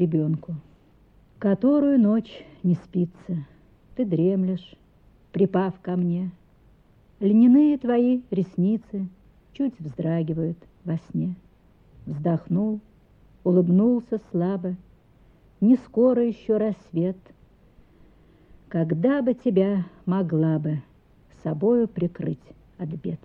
ребенку. Которую ночь не спится, ты дремлешь, припав ко мне. Льняные твои ресницы чуть вздрагивают во сне. Вздохнул, улыбнулся слабо, не скоро еще рассвет. Когда бы тебя могла бы собою прикрыть от бед?